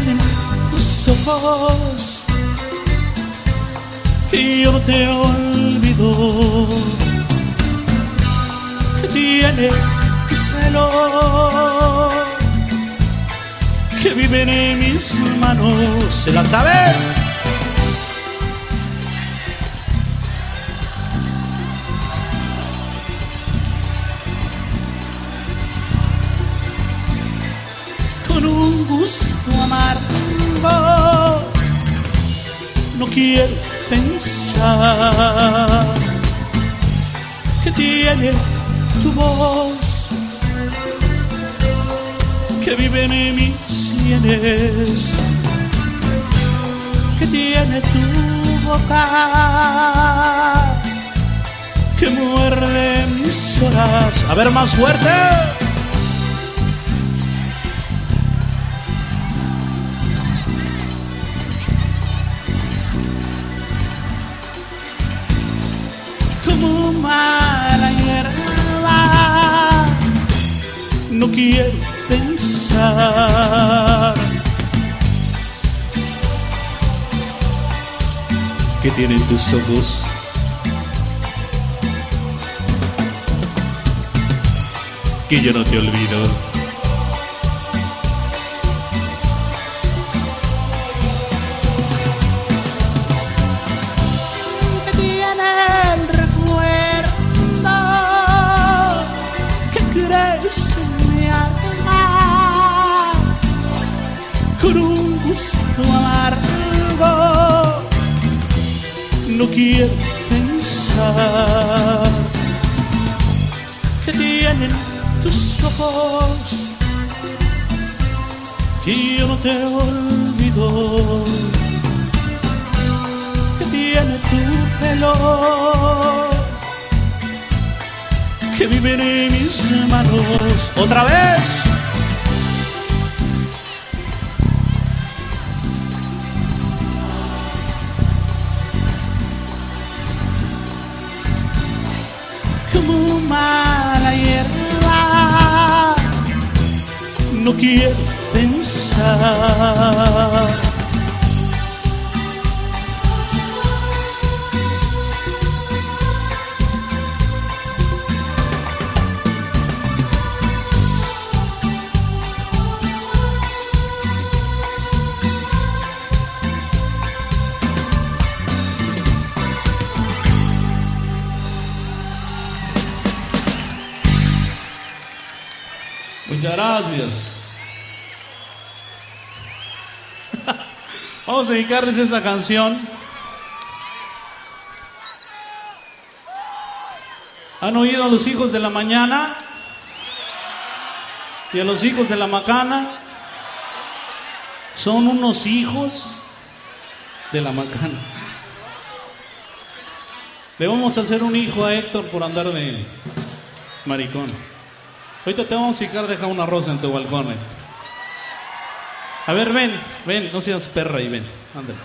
tienen tus ojos que yo te olvido. Que tiene tu pelo que vive en mis manos. ¿Se la sabe? Con un gusto amargo, no quiero pensar que tiene tu voz, que vive en mis sienes, que tiene tu boca, que muerde mis horas. A ver, más fuerte. No quiero pensar que tienen tus ojos. Que yo no te olvido. Gusto amargo. No quiero pensar que tienen tus ojos que yo no te olvido que tiene tu pelo, que vive en mis manos. Otra vez. No quiero pensar. Muchas gracias. Vamos a dedicarles esta canción. ¿Han oído a los hijos de la mañana? ¿Y a los hijos de la macana? Son unos hijos de la macana. Le vamos a hacer un hijo a Héctor por andar de maricón. Ahorita te vamos a dejar dejar una rosa en tu balcón. Héctor. A ver, ven, ven, no seas perra y ven, ándale.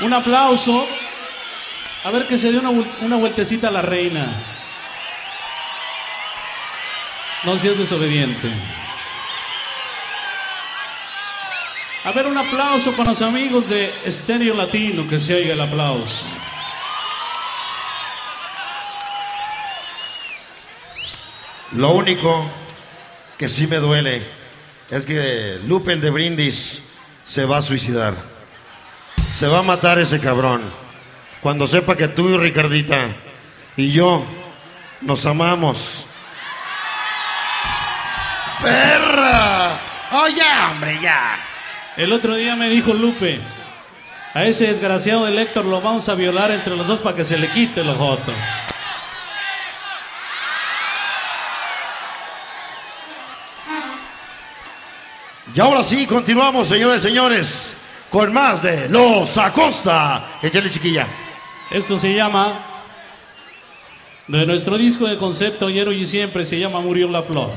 Un aplauso. A ver que se dé una, una vueltecita a la reina. No seas desobediente. A ver, un aplauso para los amigos de Estéreo Latino, que se oiga el aplauso. Lo único que sí me duele es que Lupe el de Brindis se va a suicidar. Se va a matar ese cabrón. Cuando sepa que tú y Ricardita y yo nos amamos. ¡Perra! ¡Oh, ya, hombre, ya! El otro día me dijo Lupe, a ese desgraciado del Héctor lo vamos a violar entre los dos para que se le quite los jotos. Y ahora sí, continuamos, señores y señores, con más de Los Acosta. Échale, chiquilla. Esto se llama, de nuestro disco de concepto, Ayer, y Siempre, se llama Murió la Flor.